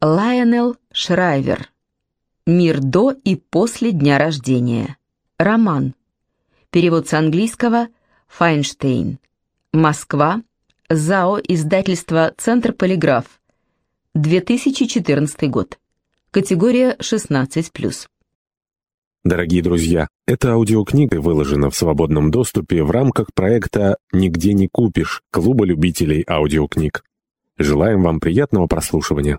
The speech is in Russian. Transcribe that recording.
Лайонел Шрайвер. Мир до и после дня рождения. Роман. Перевод с английского Файнштейн. Москва. ЗАО издательство «Центр Полиграф». 2014 год. Категория 16+. Дорогие друзья, эта аудиокнига выложена в свободном доступе в рамках проекта «Нигде не купишь» Клуба любителей аудиокниг. Желаем вам приятного прослушивания.